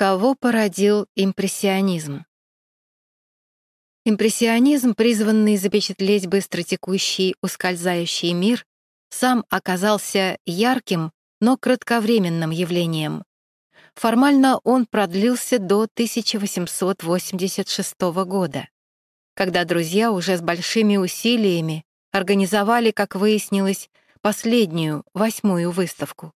Кого породил импрессионизм? Импрессионизм, призванный запечатлеть быстротекущий, ускользающий мир, сам оказался ярким, но кратковременным явлением. Формально он продлился до 1886 года, когда друзья уже с большими усилиями организовали, как выяснилось, последнюю, восьмую выставку.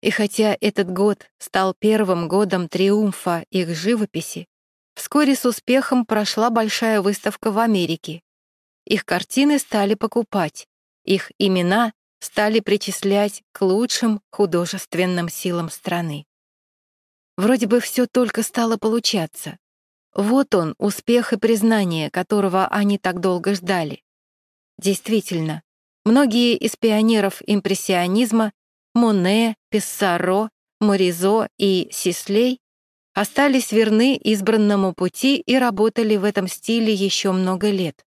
И хотя этот год стал первым годом триумфа их живописи, вскоре с успехом прошла большая выставка в Америке. Их картины стали покупать, их имена стали причислять к лучшим художественным силам страны. Вроде бы все только стало получаться. Вот он, успех и признание, которого они так долго ждали. Действительно, многие из пионеров импрессионизма Моне, Писсаро, Моризо и Сислей остались верны избранному пути и работали в этом стиле еще много лет.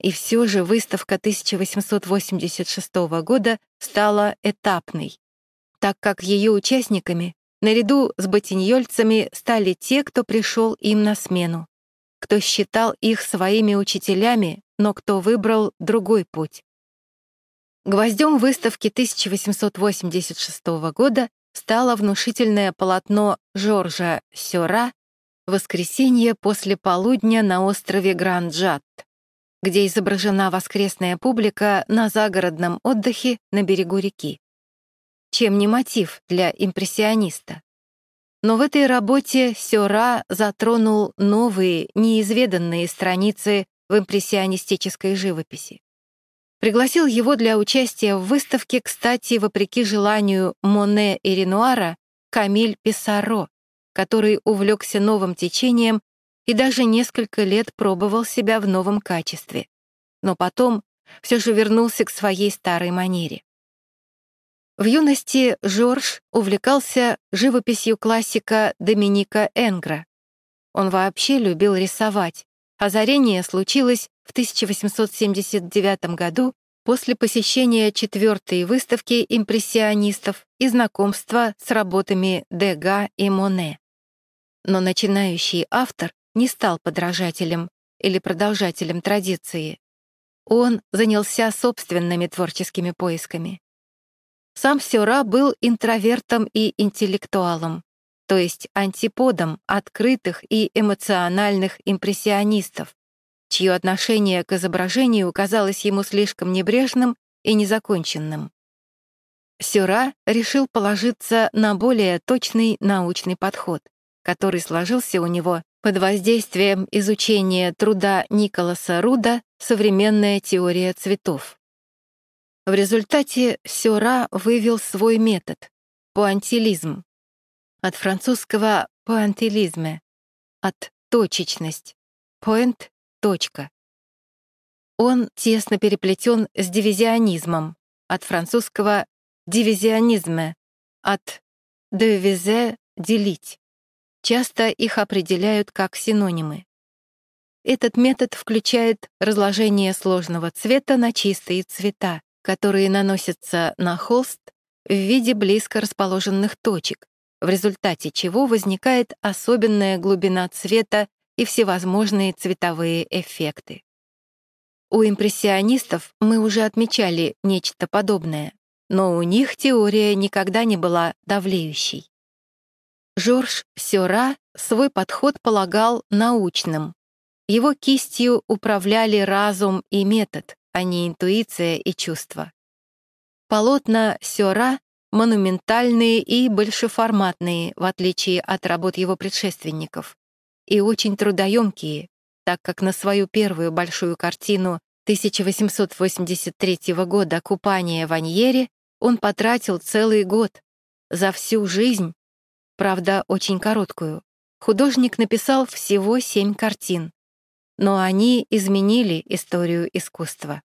И все же выставка 1886 года стала этапной, так как ее участниками, наряду с ботиньольцами, стали те, кто пришел им на смену, кто считал их своими учителями, но кто выбрал другой путь. Гвоздем выставки 1886 года стало внушительное полотно Жоржа Сёра «Воскресенье после полудня на острове Гранд-Джат», где изображена воскресная публика на загородном отдыхе на берегу реки. Чем не мотив для импрессиониста? Но в этой работе Сёра затронул новые, неизведанные страницы в импрессионистической живописи. Пригласил его для участия в выставке, кстати, вопреки желанию Моне и Ренуара, Камиль Писаро, который увлекся новым течением и даже несколько лет пробовал себя в новом качестве. Но потом все же вернулся к своей старой манере. В юности Жорж увлекался живописью классика Доминика Энгра. Он вообще любил рисовать. Озарение случилось в 1879 году после посещения четвертой выставки импрессионистов и знакомства с работами Дега и Моне. Но начинающий автор не стал подражателем или продолжателем традиции. Он занялся собственными творческими поисками. Сам Сёра был интровертом и интеллектуалом, то есть антиподом открытых и эмоциональных импрессионистов, чье отношение к изображению казалось ему слишком небрежным и незаконченным. Сюра решил положиться на более точный научный подход, который сложился у него под воздействием изучения труда Николаса Руда «Современная теория цветов». В результате Сюра вывел свой метод — пуантилизм, от французского «пуантилизме» — от точечность, point Точка. Он тесно переплетен с дивизионизмом, от французского «дивизионизме», от «девизе» — «делить». Часто их определяют как синонимы. Этот метод включает разложение сложного цвета на чистые цвета, которые наносятся на холст в виде близко расположенных точек, в результате чего возникает особенная глубина цвета и всевозможные цветовые эффекты. У импрессионистов мы уже отмечали нечто подобное, но у них теория никогда не была давлеющей. Жорж Сёра свой подход полагал научным. Его кистью управляли разум и метод, а не интуиция и чувства. Полотна Сёра монументальные и большеформатные, в отличие от работ его предшественников и очень трудоемкие, так как на свою первую большую картину 1883 года «Купание в Аньере» он потратил целый год. За всю жизнь, правда, очень короткую, художник написал всего семь картин, но они изменили историю искусства.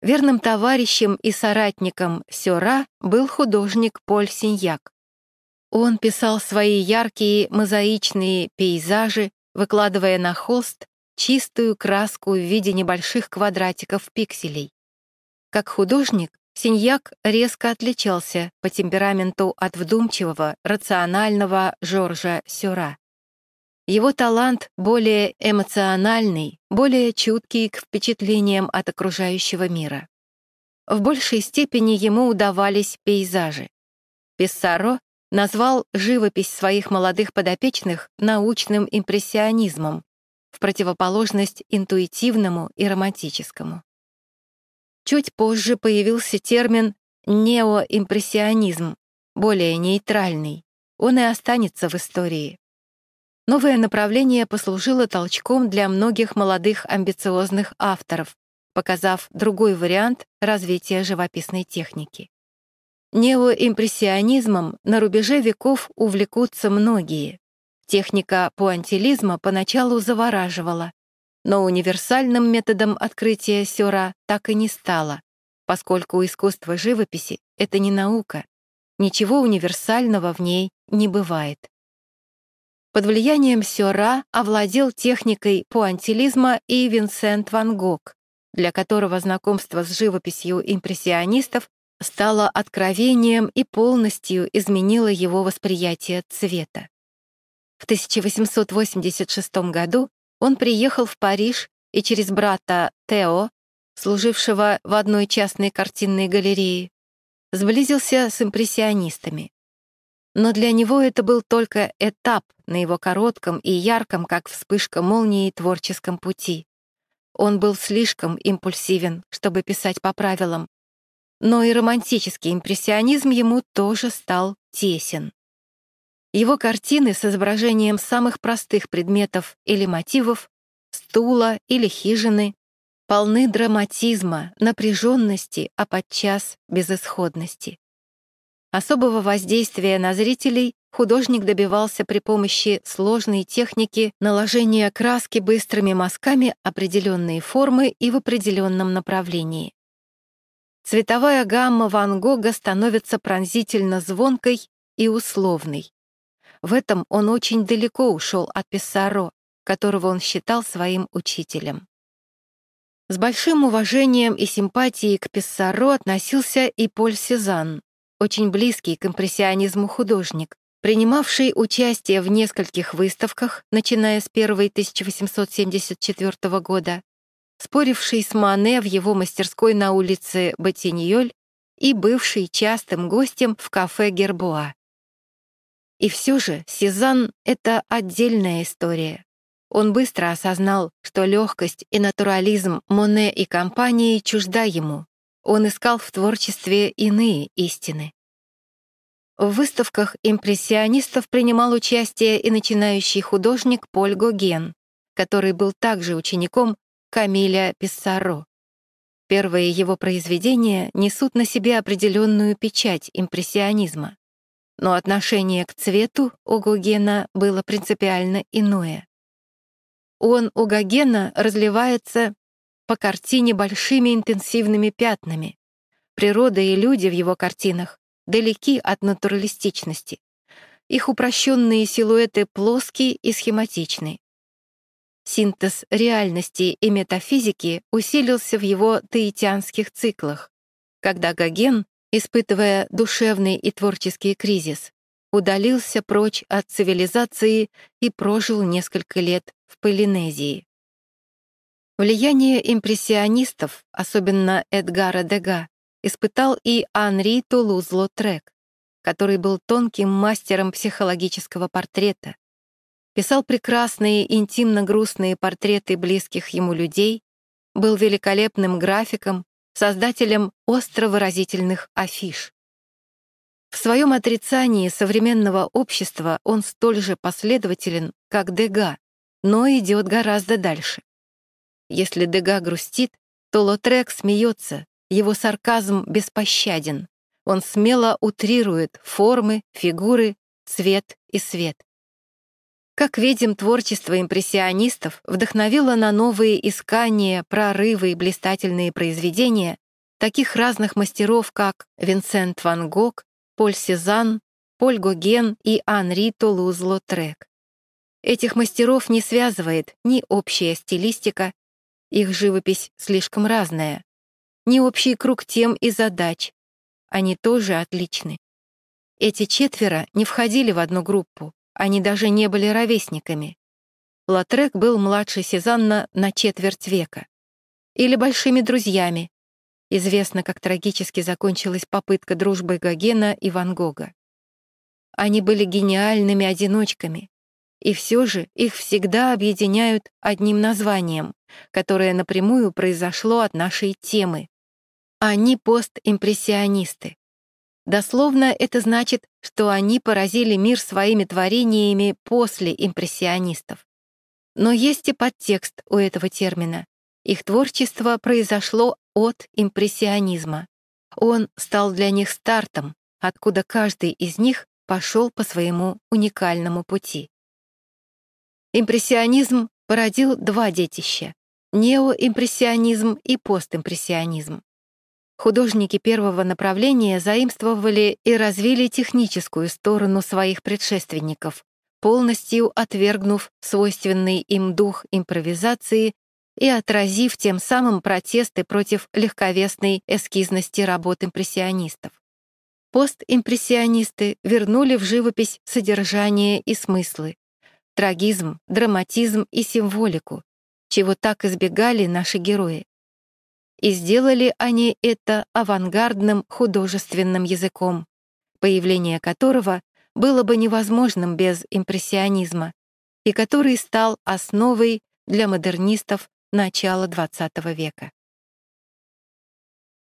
Верным товарищем и соратником Сёра был художник Поль Синьяк. Он писал свои яркие мозаичные пейзажи, выкладывая на холст чистую краску в виде небольших квадратиков пикселей. Как художник Синьяк резко отличался по темпераменту от вдумчивого, рационального Жоржа Сюра. Его талант более эмоциональный, более чуткий к впечатлениям от окружающего мира. В большей степени ему удавались пейзажи. Писсаро назвал живопись своих молодых подопечных научным импрессионизмом, в противоположность интуитивному и романтическому. Чуть позже появился термин «неоимпрессионизм», более нейтральный. Он и останется в истории. Новое направление послужило толчком для многих молодых амбициозных авторов, показав другой вариант развития живописной техники. Неоимпрессионизмом на рубеже веков увлекутся многие. Техника пуантилизма поначалу завораживала, но универсальным методом открытия сёра так и не стало, поскольку искусство живописи — это не наука, ничего универсального в ней не бывает. Под влиянием сёра овладел техникой пуантилизма и Винсент Ван Гог, для которого знакомство с живописью импрессионистов стало откровением и полностью изменило его восприятие цвета. В 1886 году он приехал в Париж и через брата Тео, служившего в одной частной картинной галерее, сблизился с импрессионистами. Но для него это был только этап на его коротком и ярком, как вспышка молнии, творческом пути. Он был слишком импульсивен, чтобы писать по правилам. Но и романтический импрессионизм ему тоже стал тесен. Его картины с изображением самых простых предметов или мотивов, стула или хижины, полны драматизма, напряженности, а подчас безысходности. Особого воздействия на зрителей художник добивался при помощи сложной техники наложения краски быстрыми мазками определенной формы и в определенном направлении. Цветовая гамма Ван Гога становится пронзительно звонкой и условной. В этом он очень далеко ушел от Писсаро, которого он считал своим учителем. С большим уважением и симпатией к Писсаро относился и Поль Сезанн, очень близкий к импрессионизму художник, принимавший участие в нескольких выставках, начиная с первой 1874 года, споривший с Мане в его мастерской на улице Батиньоль и бывший частым гостем в кафе Гербуа. И все же Сезанн — это отдельная история. Он быстро осознал, что легкость и натурализм Моне и компании чужда ему. Он искал в творчестве иные истины. В выставках импрессионистов принимал участие и начинающий художник Поль Гоген, который был также учеником Камиля Писсаро. Первые его произведения несут на себе определенную печать импрессионизма но отношение к цвету у Гогена было принципиально иное. Он у Гогена разливается по картине большими интенсивными пятнами. Природа и люди в его картинах далеки от натуралистичности. Их упрощенные силуэты плоские и схематичны. Синтез реальности и метафизики усилился в его таитянских циклах, когда Гоген испытывая душевный и творческий кризис, удалился прочь от цивилизации и прожил несколько лет в Полинезии. Влияние импрессионистов, особенно Эдгара Дега, испытал и Анри Тулуз-Лотрек, который был тонким мастером психологического портрета, писал прекрасные интимно-грустные портреты близких ему людей, был великолепным графиком создателем остро выразительных афиш. В своем отрицании современного общества он столь же последователен, как Дега, но идет гораздо дальше. Если Дега грустит, то Лотрек смеется, его сарказм беспощаден. Он смело утрирует формы, фигуры, цвет и свет. Как видим, творчество импрессионистов вдохновило на новые искания, прорывы и блистательные произведения таких разных мастеров, как Винсент Ван Гог, Поль Сезанн, Поль Гоген и Анри Тулуз-Лотрек. Этих мастеров не связывает ни общая стилистика, их живопись слишком разная, ни общий круг тем и задач. Они тоже отличны. Эти четверо не входили в одну группу, они даже не были ровесниками. Латрек был младше Сезанна на четверть века. Или большими друзьями. Известно, как трагически закончилась попытка дружбы Гогена и Ван Гога. Они были гениальными одиночками, и все же их всегда объединяют одним названием, которое напрямую произошло от нашей темы. Они постимпрессионисты. Дословно это значит, что они поразили мир своими творениями после импрессионистов. Но есть и подтекст у этого термина. Их творчество произошло от импрессионизма. Он стал для них стартом, откуда каждый из них пошел по своему уникальному пути. Импрессионизм породил два детища — неоимпрессионизм и постимпрессионизм. Художники первого направления заимствовали и развили техническую сторону своих предшественников, полностью отвергнув свойственный им дух импровизации и отразив тем самым протесты против легковесной эскизности работ импрессионистов. Постимпрессионисты вернули в живопись содержание и смыслы, трагизм, драматизм и символику, чего так избегали наши герои. И сделали они это авангардным художественным языком, появление которого было бы невозможным без импрессионизма и который стал основой для модернистов начала XX века.